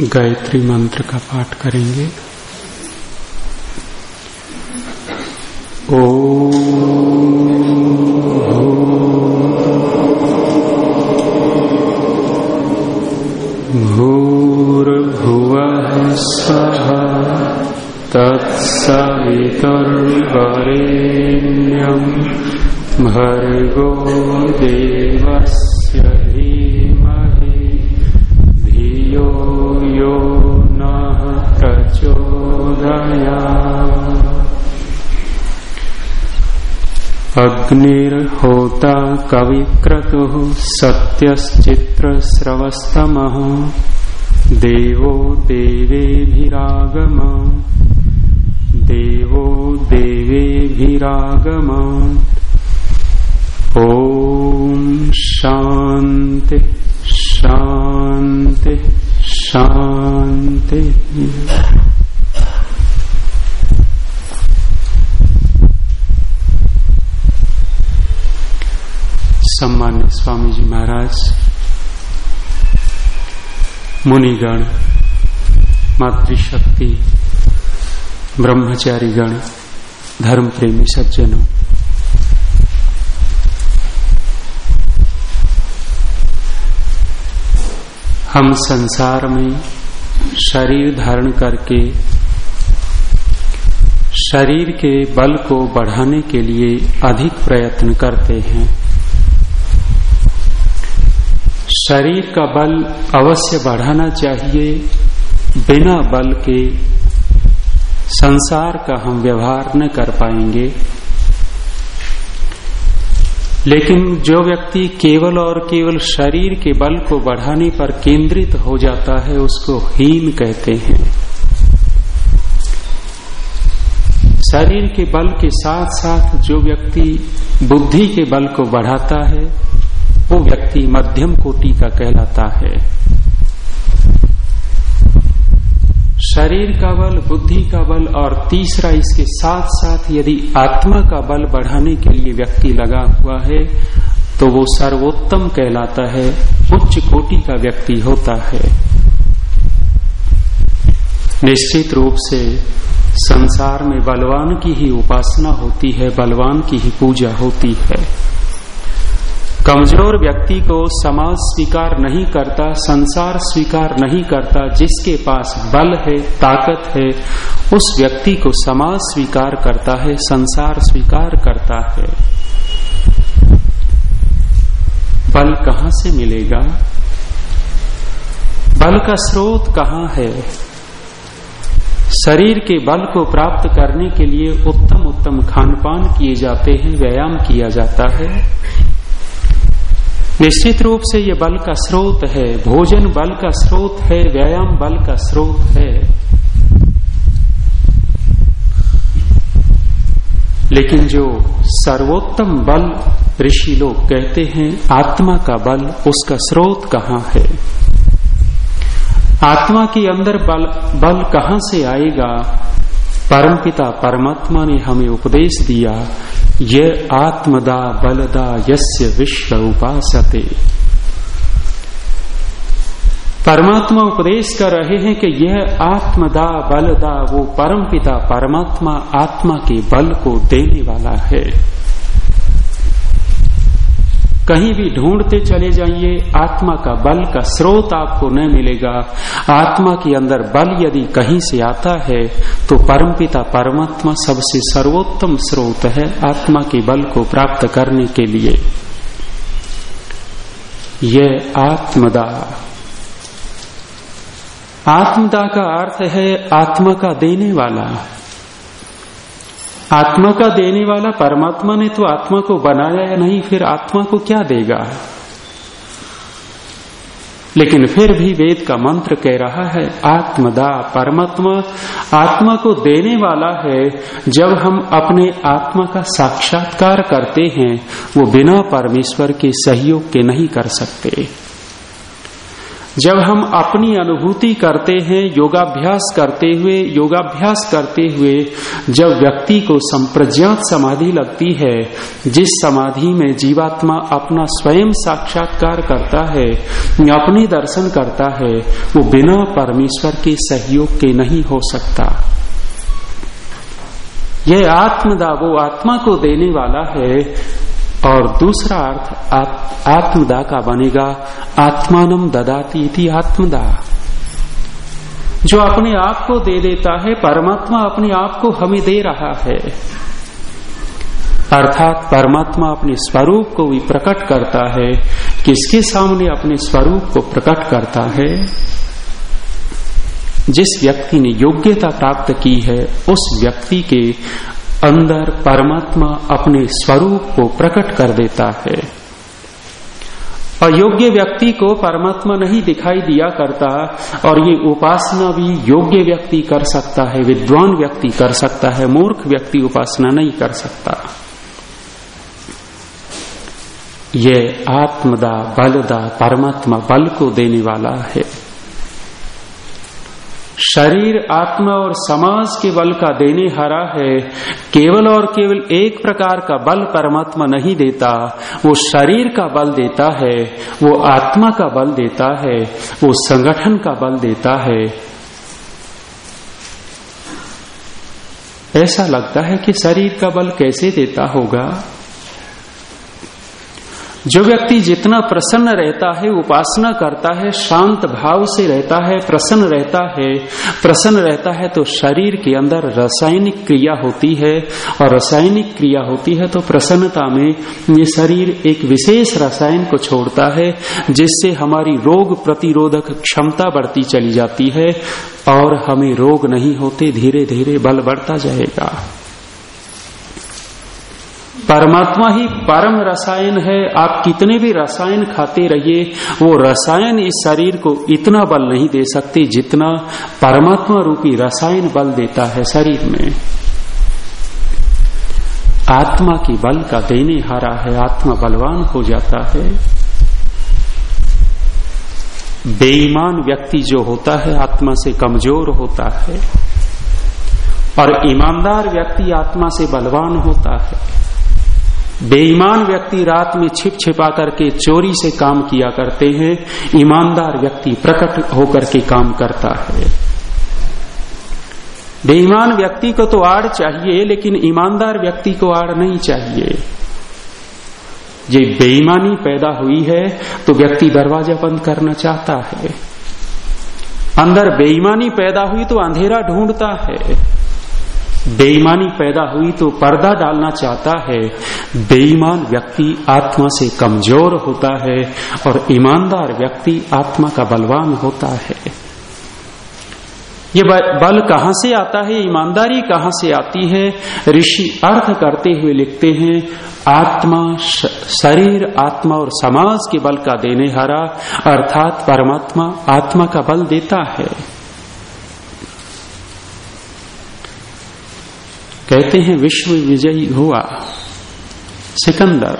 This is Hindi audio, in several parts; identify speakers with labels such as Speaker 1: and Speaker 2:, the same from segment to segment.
Speaker 1: गायत्री मंत्र का पाठ करेंगे। भूर्भुव अग्निर्होता कविक्रतुः सत्यश्चित्रस्रवस्तमः। देवो देवेभिरागम। देवो देवेभिरागम। ॐ शान्ति शान्ति शान्ति। सम्मान्य स्वामी जी महाराज, मुनिगण, मातृशक्ति ब्रह्मचारी गण धर्म प्रेमी सज्जनों। हम संसार में शरीर धारण करके, शरीर के बल को बढ़ाने के लिए अधिक प्रयत्न करते हैं। शरीर का बल अवश्य बढ़ाना चाहिए, बिना बल के संसार का हम व्यवहार न कर पाएँगे। लेकिन जो व्यक्ति केवल और केवल शरीर के बल को बढ़ाने पर केंद्रित हो जाता है, उसको हीन कहते हैं। शरीर के बल के साथ साथ जो व्यक्ति बुद्धि के बल को बढ़ाता है वो व्यक्ति मध्यम कोटि का कहलाता है। शरीर का बल, बुद्धि का बल और तीसरा इसके साथ साथ यदि आत्मा का बल बढ़ाने के लिए व्यक्ति लगा हुआ है तो वो सर्वोत्तम कहलाता है, उच्च कोटि का व्यक्ति होता है। निश्चित रूप से संसार में बलवान की ही उपासना होती है, बलवान की ही पूजा होती है। कमज़ोर व्यक्ति को समाज स्वीकार नहीं करता, संसार स्वीकार नहीं करता, जिसके पास बल है, ताकत है, उस व्यक्ति को समाज स्वीकार करता है, संसार स्वीकार करता है। बल कहाँ से मिलेगा? बल का स्रोत कहाँ है? शरीर के बल को प्राप्त करने के लिए उत्तम उत्तम खानपान किए जाते हैं, व्यायाम किया जाता है। निश्चित रूप से ये बल का स्रोत है, भोजन बल का स्रोत है, व्यायाम बल का स्रोत है। लेकिन जो सर्वोत्तम बल ऋषि लोग कहते हैं, आत्मा का बल, उसका स्रोत कहाँ है? आत्मा के अंदर बल बल कहाँ से आएगा? परमपिता परमात्मा ने हमें उपदेश दिया, ये आत्मदा बलदा यस्य विश्व उपासते। परमात्मा उपदेश कर रहे हैं कि यह आत्मदा बलदा वो परमपिता परमात्मा आत्मा के बल को देने वाला है। कहीं भी ढूंढते चले जाइए, आत्मा का बल का स्रोत आपको न मिलेगा। आत्मा के अंदर बल यदि कहीं से आता है तो परमपिता परमात्मा सबसे सर्वोत्तम स्रोत है आत्मा के बल को प्राप्त करने के लिए। यह आत्मदा। आत्मदा का अर्थ है आत्मा का देने वाला। आत्मा का देने वाला परमात्मा ने तो आत्मा को बनाया या नहीं, फिर आत्मा को क्या देगा? लेकिन फिर भी वेद का मंत्र कह रहा है आत्मदा परमात्मा, आत्मा को देने वाला है, जब हम अपने आत्मा का साक्षात्कार करते हैं, वो बिना परमेश्वर के सहयोग के नहीं कर सकते। जब हम अपनी अनुभूति करते हैं, योगाभ्यास करते हुए, योगाभ्यास करते हुए, जब व्यक्ति को संप्रज्ञात समाधि लगती है, जिस समाधि में जीवात्मा अपना स्वयं साक्षात्कार करता है, अपने दर्शन करता है, वो बिना परमेश्वर के सहयोग के नहीं हो सकता। यह आत्मदा वो आत्मा को देने वाला है और दूसरा अर्थ आत्मदा का बनेगा, आत्मानम ददाती थी आत्मदा। जो अपने आप को दे देता है, परमात्मा अपने आप को हमें दे रहा है। अर्थात परमात्मा अपने स्वरूप को भी प्रकट करता है, किसके सामने अपने स्वरूप को प्रकट करता है? जिस व्यक्ति ने योग्यता प्राप्त की है, उस व्यक्ति के अंदर परमात्मा अपने स्वरूप को प्रकट कर देता है। अयोग्य व्यक्ति को परमात्मा नहीं दिखाई दिया करता, और ये उपासना भी योग्य व्यक्ति कर सकता है, विद्वान व्यक्ति कर सकता है, मूर्ख व्यक्ति उपासना नहीं कर सकता। ये आत्मदा बलदा परमात्मा बल को देने वाला है। शरीर, आत्मा और समाज के बल का देने हरा है। केवल और केवल एक प्रकार का बल परमात्मा नहीं देता, वो शरीर का बल देता है, वो आत्मा का बल देता है, वो संगठन का बल देता है। ऐसा लगता है कि शरीर का बल कैसे देता होगा? जो व्यक्ति जितना प्रसन्न रहता है, उपासना करता है, शांत भाव से रहता है, प्रसन्न रहता है, प्रसन्न रहता है तो शरीर के अंदर रासायनिक क्रिया होती है। और रासायनिक क्रिया होती है तो प्रसन्नता में ये शरीर एक विशेष रसायन को छोड़ता है, जिससे हमारी रोग प्रतिरोधक क्षमता बढ़ती चली जाती है और हमें रोग नहीं होते धीरे धीरे बल बढ़ता जाएगा। परमात्मा ही परम रसायन है। आप कितने भी रसायन खाते रहिए, वो रसायन इस शरीर को इतना बल नहीं दे सकते जितना परमात्मा रूपी रसायन बल देता है शरीर में। आत्मा की बल का देने हारा है, आत्मा बलवान हो जाता है। बेईमान व्यक्ति जो होता है, आत्मा से कमज़ोर होता है। और ईमानदार व्यक्ति आत्मा से बलवान होता है। बेईमान व्यक्ति रात में छिप छिपा करके चोरी से काम किया करते हैं, ईमानदार व्यक्ति प्रकट होकर के काम करता है। बेईमान व्यक्ति को तो आड़ चाहिए, लेकिन ईमानदार व्यक्ति को आड़ नहीं चाहिए। ये बेईमानी पैदा हुई है तो व्यक्ति दरवाज़ा बंद करना चाहता है। अंदर बेईमानी पैदा हुई तो अंधेरा ढूंढता है। बेईमानी पैदा हुई तो पर्दा डालना चाहता है। बेईमान व्यक्ति आत्मा से कमज़ोर होता है और ईमानदार व्यक्ति आत्मा का बलवान होता है। ये बल कहाँ से आता है? ईमानदारी कहाँ से आती है? ऋषि अर्थ करते हुए लिखते हैं, आत्मा शरीर, आत्मा और समाज के बल का देने हारा अर्थात परमात्मा आत्मा का बल देता है। कहते हैं, विश्व विजयी हुआ। सिकंदर।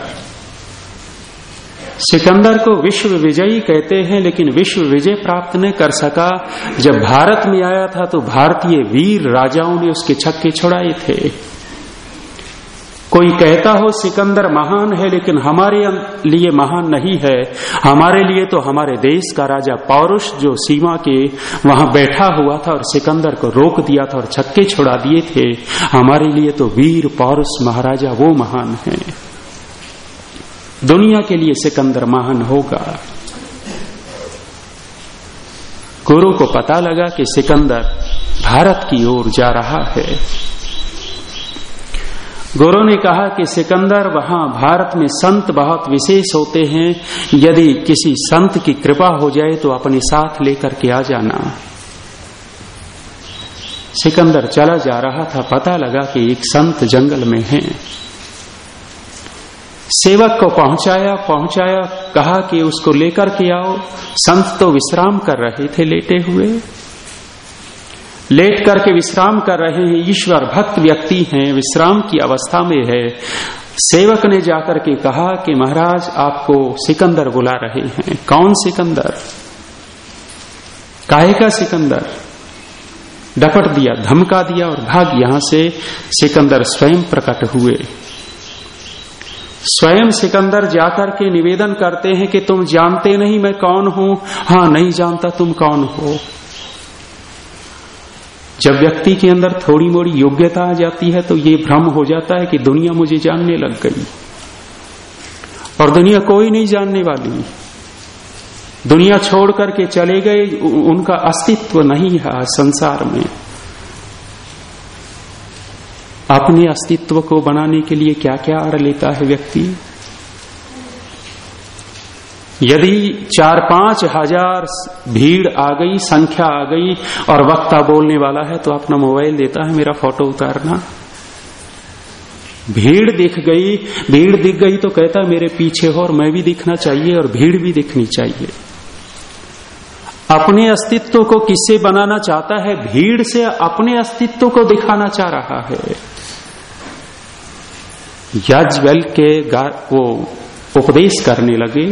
Speaker 1: सिकंदर को विश्व विजयी कहते हैं, लेकिन विश्व विजय प्राप्त नहीं कर सका। जब भारत में आया था तो भारतीय वीर राजाओं ने उसके छक्के छुड़ाए थे। कोई कहता हो सिकंदर महान है, लेकिन हमारे लिए महान नहीं है। हमारे लिए तो हमारे देश का राजा पौरुष, जो सीमा के वहाँ बैठा हुआ था और सिकंदर को रोक दिया था और छक्के छुड़ा दिए थे। हमारे लिए तो वीर पौरुष महाराजा वो महान है। दुनिया के लिए सिकंदर महान होगा। गुरु को पता लगा कि सिकंदर भारत की ओर जा रहा है। गुरु ने कहा कि सिकंदर वहाँ भारत में संत बहुत विशेष होते हैं। यदि किसी संत की कृपा हो जाए तो अपने साथ लेकर के आ जाना। सिकंदर चला जा रहा था। पता लगा कि एक संत जंगल में है। सेवक को पहुँचाया पहुँचाया, कहा कि उसको लेकर के आओ। संत तो विश्राम कर रहे थे लेटे हुए। लेट करके विश्राम कर रहे हैं, ईश्वर भक्त व्यक्ति हैं, विश्राम की अवस्था में है। सेवक ने जाकर के कहा कि महाराज, आपको सिकंदर बुला रहे हैं। कौन सिकंदर? काय का सिकंदर? डपट दिया, धमका दिया और भाग यहाँ से सिकंदर स्वयं प्रकट हुए। स्वयं सिकंदर जाकर के निवेदन करते हैं कि तुम जानते नहीं मैं कौन हूँ। हाँ, नहीं जानता तुम कौन हो। जब व्यक्ति के अंदर थोड़ी मोड़ी योग्यता आ जाती है तो ये भ्रम हो जाता है कि दुनिया मुझे जानने लग गई। और दुनिया कोई नहीं जानने वाली। दुनिया छोड़ करके चले गए उनका अस्तित्व नहीं है संसार में। अपने अस्तित्व को बनाने के लिए क्या क्या आड़ लेता है व्यक्ति? यदि चार पाँच हज़ार भीड़ आ गई, संख्या आ गई और वक्ता बोलने वाला है तो अपना मोबाइल देता है, मेरा फ़ोटो उतारना। भीड़ दिख गई, भीड़ दिख गई तो कहता मेरे पीछे हो और मैं भी दिखना चाहिए और भीड़ भी दिखनी चाहिए। अपने अस्तित्व को किससे बनाना चाहता है? भीड़ से अपने अस्तित्व को दिखाना चाह रहा है। याजवेल के वो उपदेश करने लगे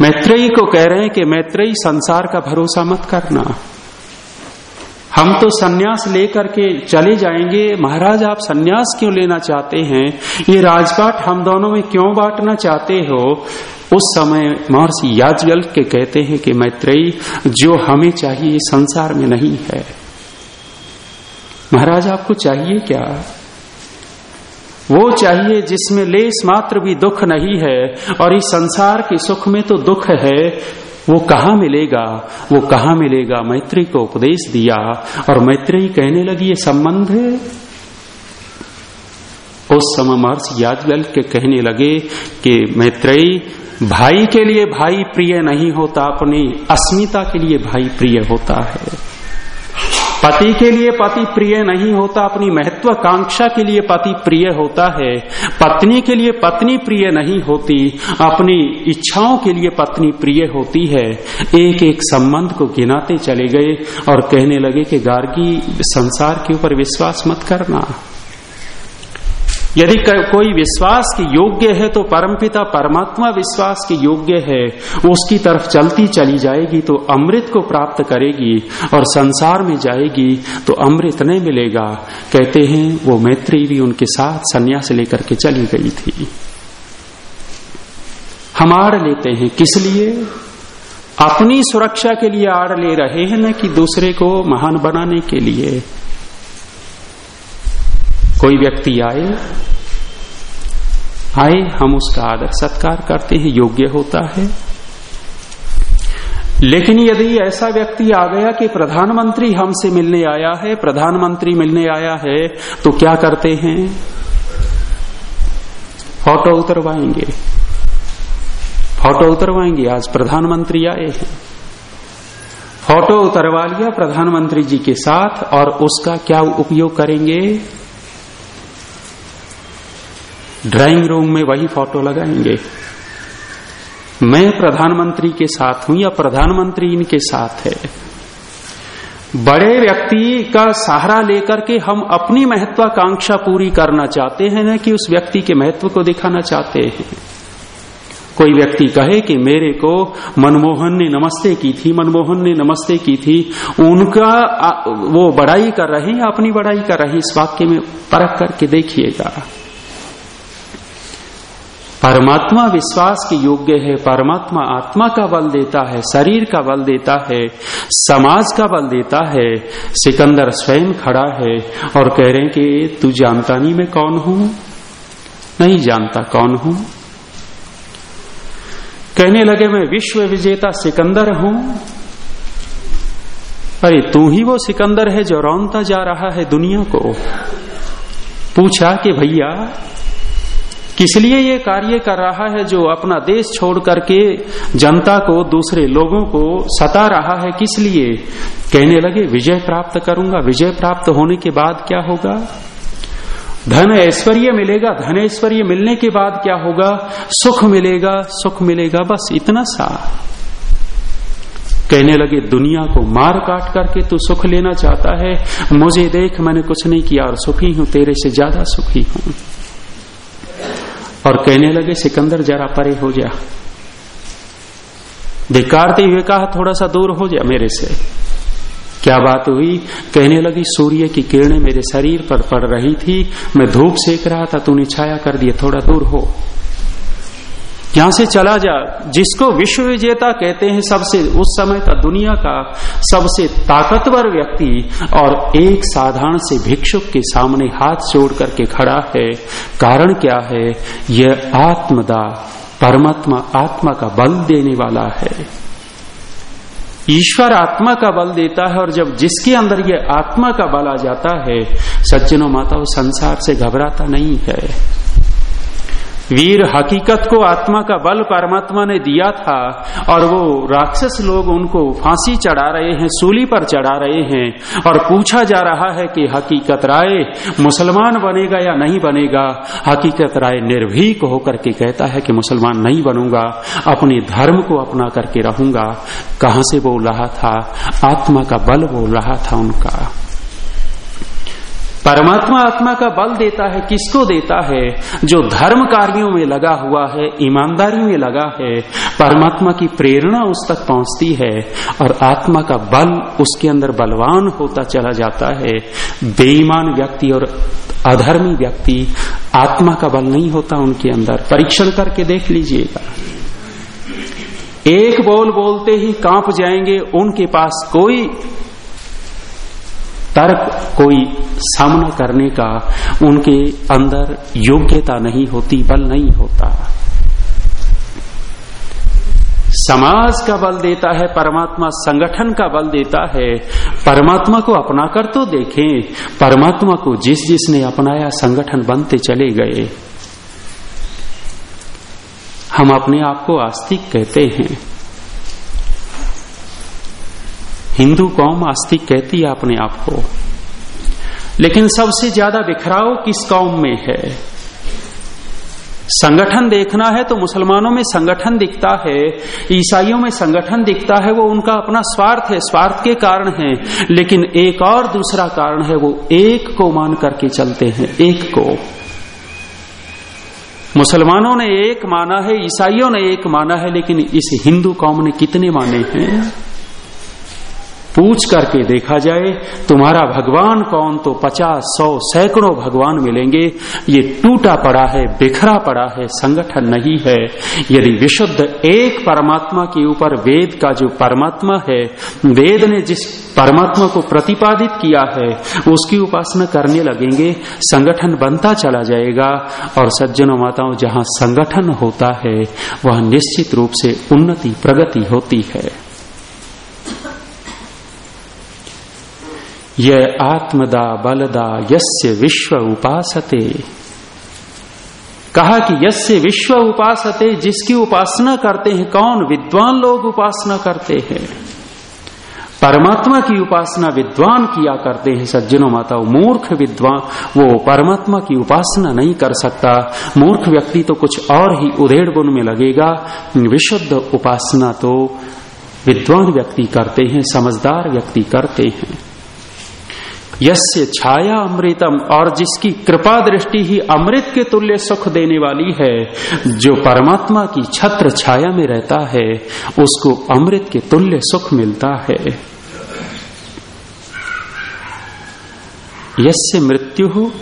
Speaker 1: मैत्रेयी को कह रहे हैं कि मैत्रेयी संसार का भरोसा मत करना। हम तो सन्यास लेकर के चले जाएँगे। महाराज, आप सन्यास क्यों लेना चाहते हैं? ये राजपाट हम दोनों में क्यों बांटना चाहते हो? उस समय महर्षि याजवल के कहते हैं कि मैत्रेयी, जो हमें चाहिए संसार में नहीं है। महाराज, आपको चाहिए क्या? वो चाहिए जिसमें लेस मात्र भी दुख नहीं है और इस संसार के सुख में तो दुख है। वो कहा मिलेगा? वो कहा मिलेगा? मैत्री को उपदेश दिया और मैत्री कहने लगी, ये संबंध है? उस समय महर्षि यादवल के कहने लगे कि, मैत्रेयी, भाई के लिए भाई प्रिय नहीं होता, अपनी अस्मिता के लिए भाई प्रिय होता है। पति के लिए पति प्रिय नहीं होता, अपनी महत्वाकांक्षा के लिए पति प्रिय होता है। पत्नी के लिए पत्नी प्रिय नहीं होती, अपनी इच्छाओं के लिए पत्नी प्रिय होती है। एक एक संबंध को गिनाते चले गए और कहने लगे कि गार्गी, संसार के ऊपर विश्वास मत करना। यदि कोई विश्वास के योग्य है तो परमपिता परमात्मा विश्वास के योग्य है। उसकी तरफ़ चलती चली जाएगी तो अमृत को प्राप्त करेगी और संसार में जाएगी तो अमृत नहीं मिलेगा। कहते हैं, वो मैत्री भी उनके साथ संन्यास लेकर के चली गई थी। हम आड़ लेते हैं, किस लिए? अपनी सुरक्षा के लिए आड़ ले रहे हैं न कि दूसरे को महान बनाने के लिए। कोई व्यक्ति आए आए, हम उसका आदर सत्कार करते हैं, योग्य होता है। लेकिन यदि ऐसा व्यक्ति आ गया कि प्रधानमंत्री हमसे मिलने आया है, प्रधानमंत्री मिलने आया है तो क्या करते हैं? फ़ोटो उतरवाएँगे। फ़ोटो उतरवाएँगे, आज प्रधानमंत्री आए हैं। फ़ोटो उतरवा लिया प्रधानमंत्री जी के साथ, और उसका क्या उपयोग करेंगे? ड्राइंग रूम में वही फ़ोटो लगाएँगे। मैं प्रधानमंत्री के साथ हूँ या प्रधानमंत्री इनके साथ है? बड़े व्यक्ति का सहारा लेकर के हम अपनी महत्वाकांक्षा पूरी करना चाहते हैं, ना कि उस व्यक्ति के महत्व को दिखाना चाहते हैं। कोई व्यक्ति कहे कि मेरे को मनमोहन ने नमस्ते की थी, मनमोहन ने नमस्ते की थी, उनका वो बड़ाई कर रहे हैं या अपनी बड़ाई कर रहे हैं? इस वाक्य में परख करके देखिएगा। परमात्मा विश्वास के योग्य है, परमात्मा आत्मा का बल देता है, शरीर का बल देता है, समाज का बल देता है, सिकंदर स्वयं खड़ा है और कह रहे हैं कि तू जानता नहीं मैं कौन हूँ? नहीं जानता कौन हूँ? कहने लगे मैं विश्व विजेता सिकंदर हूँ। अरे तू ही वो सिकंदर है जो रौनता जा रहा है दुनिया को। पूछा कि भैया किस लिए ये कार्य कर रहा है जो अपना देश छोड़ करके जनता को, दूसरे लोगों को सता रहा है? किस लिए? कहने लगे, विजय प्राप्त करूँगा। विजय प्राप्त होने के बाद क्या होगा? धन ऐश्वर्य मिलेगा। धन ऐश्वर्य मिलने के बाद क्या होगा? सुख मिलेगा। सुख मिलेगा बस इतना सा। कहने लगे, दुनिया को मार काट करके तू सुख लेना चाहता है। मुझे देख, मैंने कुछ नहीं किया और सुखी हूँ। तेरे से ज़्यादा सुखी हूँ। और कहने लगे, सिकंदर जरा परे हो जा। धिकारते हुए कहा, थोड़ा सा दूर हो जा मेरे से। क्या बात हुई? कहने लगी, सूर्य की किरणें मेरे शरीर पर पड़ रही थी। मैं धूप सेक रहा था, तूने छाया कर दिया थोड़ा दूर हो। यहाँ से चला जा, जिसको विश्व विजेता कहते हैं सबसे उस समय का दुनिया का सबसे ताकतवर व्यक्ति और एक साधारण से भिक्षुक के सामने हाथ जोड़ करके खड़ा है। कारण क्या है? यह आत्मदा, परमात्मा आत्मा का बल देने वाला है। ईश्वर आत्मा का बल देता है और जब जिसके अंदर यह आत्मा का बल आ जाता है, सज्जनों माता संसार से घबराता नहीं है। वीर हकीकत को आत्मा का बल परमात्मा ने दिया था और वो राक्षस लोग उनको फांसी चढ़ा रहे हैं, सूली पर चढ़ा रहे हैं और पूछा जा रहा है कि हकीकत राय मुसलमान बनेगा या नहीं बनेगा? हकीकत राय निर्भीक होकर के कहता है कि मुसलमान नहीं बनूँगा, अपने धर्म को अपना करके रहूँगा। कहाँ से बोल रहा था? आत्मा का बल बोल रहा था उनका। परमात्मा आत्मा का बल देता है, किसको देता है? जो धर्म कार्यों में लगा हुआ है ईमानदारी में लगा है, परमात्मा की प्रेरणा उस तक पहुँचती है और आत्मा का बल उसके अंदर बलवान होता चला जाता है। बेईमान व्यक्ति और अधर्मी व्यक्ति आत्मा का बल नहीं होता उनके अंदर। परीक्षण करके देख लीजिएगा। एक बोल बोलते ही काँप जाएँगे, उनके पास कोई तर्क कोई सामना करने का उनके अंदर योग्यता नहीं होती, बल नहीं होता। समाज का बल देता है, परमात्मा संगठन का बल देता है। परमात्मा को अपना कर तो देखें, परमात्मा को जिस जिसने अपनाया, संगठन बनते चले गए। हम अपने आप को आस्तिक कहते हैं। हिंदू कौम आस्तिक कहती है अपने आप को। लेकिन सबसे ज़्यादा बिखराव किस कौम में है? संगठन देखना है तो मुसलमानों में संगठन दिखता है, ईसाइयों में संगठन दिखता है, वो उनका अपना स्वार्थ है, स्वार्थ के कारण है। लेकिन एक और दूसरा कारण है, वो एक को मान करके चलते हैं, एक को। मुसलमानों ने एक माना है, ईसाइयों ने एक माना है, लेकिन इस हिंदू कौम ने कितने माने हैं? पूछ करके देखा जाए, तुम्हारा भगवान कौन? तो पचास सौ सैकड़ों भगवान मिलेंगे। ये टूटा पड़ा है, बिखरा पड़ा है, संगठन नहीं है। यदि विशुद्ध एक परमात्मा के ऊपर वेद का जो परमात्मा है, वेद ने जिस परमात्मा को प्रतिपादित किया है, उसकी उपासना करने लगेंगे, संगठन बनता चला जाएगा। और सज्जनों माताओं, जहाँ संगठन होता है, वह निश्चित रूप से उन्नति प्रगति होती है। यह आत्मदा बलदा यस्य विश्व उपासते। कहा कि यस्य विश्व उपासते, जिसकी उपासना करते हैं, कौन? विद्वान लोग उपासना करते हैं। परमात्मा की उपासना विद्वान किया करते हैं, सज्जनों माता मूर्ख विद्वान, वो परमात्मा की उपासना नहीं कर सकता। मूर्ख व्यक्ति तो कुछ और ही उधेड़ गुण में लगेगा। विशुद्ध उपासना तो विद्वान व्यक्ति करते हैं, समझदार व्यक्ति करते हैं। यस्य छाया अमृतम, और जिसकी कृपा दृष्टि ही अमृत के तुल्य सुख देने वाली है, जो परमात्मा की छत्र छाया में रहता है, उसको अमृत के तुल्य सुख मिलता है। यस्य मृत्यु हो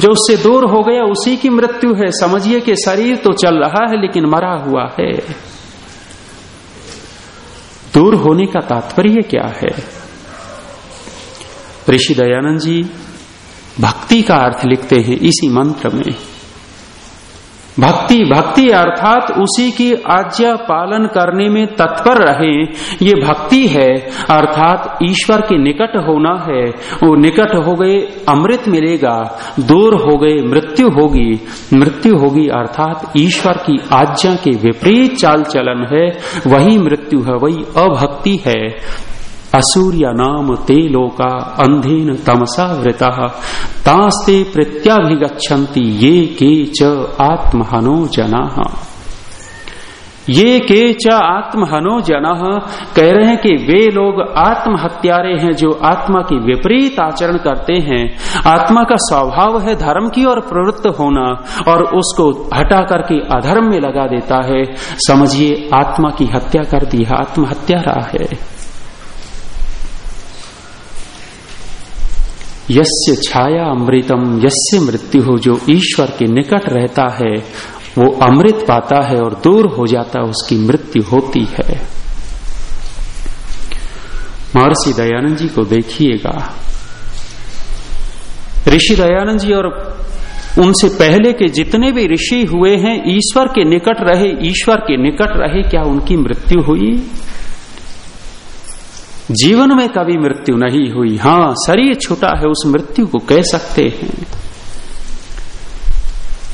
Speaker 1: जो उससे दूर हो गया, उसी की मृत्यु है। समझिए कि शरीर तो चल रहा है, लेकिन मरा हुआ है। दूर होने का तात्पर्य क्या है? ऋषि दयानंद जी भक्ति का अर्थ लिखते हैं इसी मंत्र में। भक्ति भक्ति अर्थात उसी की आज्ञा पालन करने में तत्पर रहे, ये भक्ति है, अर्थात ईश्वर के निकट होना है, वो निकट हो गए, अमृत मिलेगा, दूर हो गए, मृत्यु होगी मृत्यु होगी अर्थात ईश्वर की आज्ञा के विपरीत चाल चलन है, वही मृत्यु है, वही अभक्ति है। असूर्य नाम ते लोका अंधेन तमसा वृता। तास्ते प्रत्याभिगछन्ति ये के च आत्महनो जना। ये के च आत्महनो जन कह रहे हैं कि वे लोग आत्महत्यारे हैं जो आत्मा की विपरीत आचरण करते हैं। आत्मा का स्वभाव है धर्म की और प्रवृत्त होना और उसको हटा करके अधर्म में लगा देता है। समझिए, आत्मा की हत्या कर दी आत्महत्या रहा है। यस्य छाया अमृतम, यस्य मृत्यु हो, जो ईश्वर के निकट रहता है, वो अमृत पाता है और दूर हो जाता उसकी मृत्यु होती है। महर्षि दयानंद जी को देखिएगा। ऋषि दयानंद जी और उनसे पहले के जितने भी ऋषि हुए हैं, ईश्वर के निकट रहे, ईश्वर के निकट रहे, क्या उनकी मृत्यु हुई? जीवन में कभी मृत्यु नहीं हुई। हाँ शरीर छूटा है, उस मृत्यु को कह सकते हैं।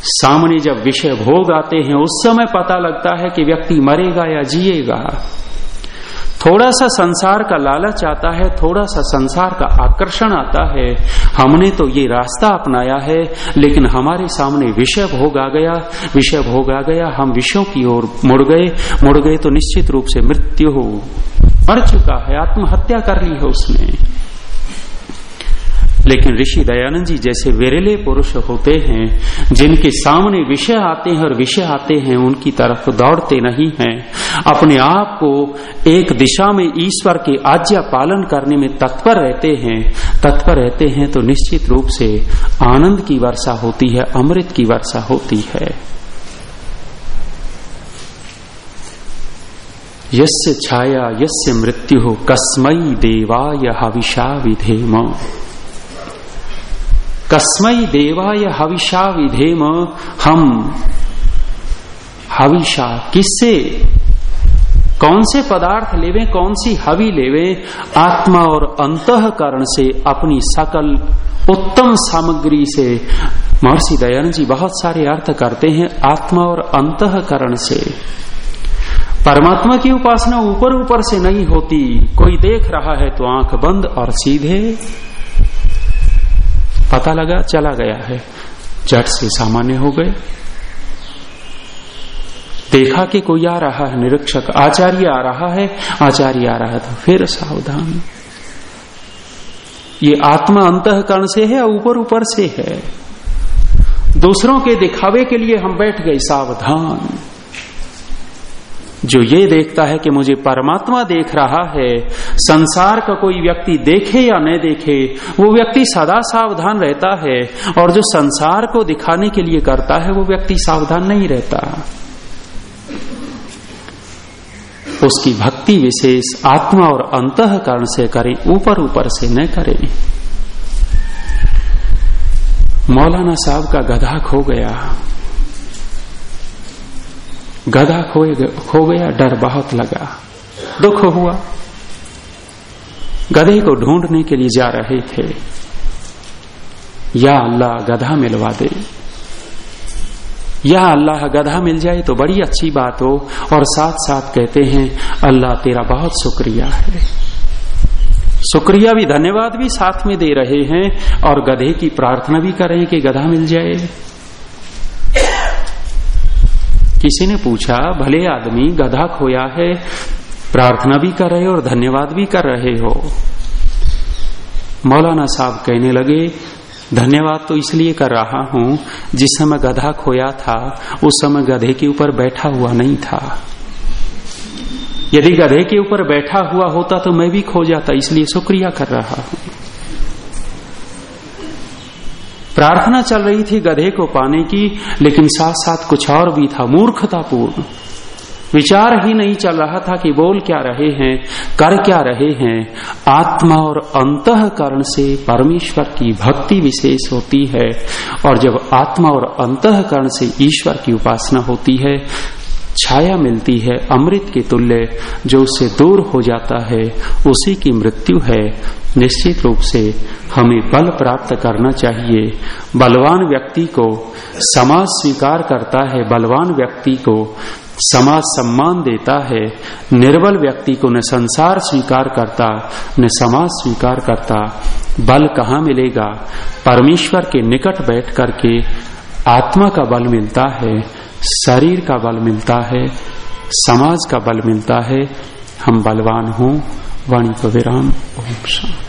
Speaker 1: सामने जब विषय भोग आते हैं, उस समय पता लगता है कि व्यक्ति मरेगा या जिएगा। थोड़ा सा संसार का लालच आता है, थोड़ा सा संसार का आकर्षण आता है। हमने तो ये रास्ता अपनाया है, लेकिन हमारे सामने विषय भोग आ गया। विषय भोग आ गया, हम विषयों की ओर मुड़ गए। मुड़ गए तो निश्चित रूप से मृत्यु हो। मर चुका है, आत्महत्या कर ली है उसने। लेकिन ऋषि दयानंद जी जैसे वेरेले पुरुष होते हैं, जिनके सामने विषय आते हैं और विषय आते हैं, उनकी तरफ़ दौड़ते नहीं हैं। अपने आप को एक दिशा में ईश्वर के आज्ञा पालन करने में तत्पर रहते हैं। तत्पर रहते हैं तो निश्चित रूप से आनंद की वर्षा होती है, अमृत की वर्षा होती है। यस्य छाया, यस्य मृत्यु हो कस्मई देवाय हविषा विधेम। कस्मई देवाय हविषा विधेम, हम हविषा किससे? कौन से पदार्थ लेवे कौन सी हवि लेवे? आत्मा और अंतकरण से अपनी सकल, उत्तम सामग्री से। महर्षि दयानंद जी बहुत सारे अर्थ करते हैं आत्मा और अंतकरण से। परमात्मा की उपासना ऊपर ऊपर से नहीं होती। कोई देख रहा है तो आँख बंद और सीधे पता लगा चला गया है। झट से सामान्य हो गए। देखा कि कोई आ रहा है, निरीक्षक आचार्य आ रहा है, आचार्य आ रहा है तो फिर सावधान। ये आत्मा अंतकरण से है ऊपर ऊपर से है? दूसरों के दिखावे के लिए हम बैठ गए, सावधान। जो ये देखता है कि मुझे परमात्मा देख रहा है, संसार का कोई व्यक्ति देखे या न देखे, वो व्यक्ति सदा सावधान रहता है और जो संसार को दिखाने के लिए करता है, वो व्यक्ति सावधान नहीं रहता। उसकी भक्ति विशेष आत्मा और अंतकरण से करें, ऊपर ऊपर से न करें। मौलाना साहब का गधा खो गया। गधा खो खो गया डर बहुत लगा। दुख हुआ। गधे को ढूँढने के लिए जा रहे थे। या अल्लाह गधा मिलवा दे। या अल्लाह गधा मिल जाए तो बड़ी अच्छी बात हो, और साथ साथ कहते हैं, अल्लाह तेरा बहुत शुक्रिया है। शुक्रिया भी धन्यवाद भी साथ में दे रहे हैं, और गधे की प्रार्थना भी करें कि गधा मिल जाए। किसी ने पूछा, भले आदमी गधा खोया है, प्रार्थना भी कर रहे हो और धन्यवाद भी कर रहे हो? मौलाना साहब कहने लगे, धन्यवाद तो इसलिए कर रहा हूँ, जिस समय गधा खोया था, उस समय गधे के ऊपर बैठा हुआ नहीं था। यदि गधे के ऊपर बैठा हुआ होता तो मैं भी खो जाता, इसलिए शुक्रिया कर रहा हूँ। प्रार्थना चल रही थी गधे को पाने की, लेकिन साथ साथ कुछ और भी था, मूर्खतापूर्ण। विचार ही नहीं चल रहा था कि बोल क्या रहे हैं, कर क्या रहे हैं। आत्मा और अंतकरण से परमेश्वर की भक्ति विशेष होती है, और जब आत्मा और अंतकरण से ईश्वर की उपासना होती है छाया मिलती है अमृत के तुल्य, जो उससे दूर हो जाता है, उसी की मृत्यु है। निश्चित रूप से हमें बल प्राप्त करना चाहिए। बलवान व्यक्ति को समाज स्वीकार करता है, बलवान व्यक्ति को समाज सम्मान देता है। निर्बल व्यक्ति को न संसार स्वीकार करता, न समाज स्वीकार करता। बल कहाँ मिलेगा? परमेश्वर के निकट बैठ करके आत्मा का बल मिलता है, शरीर का बल मिलता है, समाज का बल मिलता है, हम बलवान हों, वाणी को विराम, ओम शांति।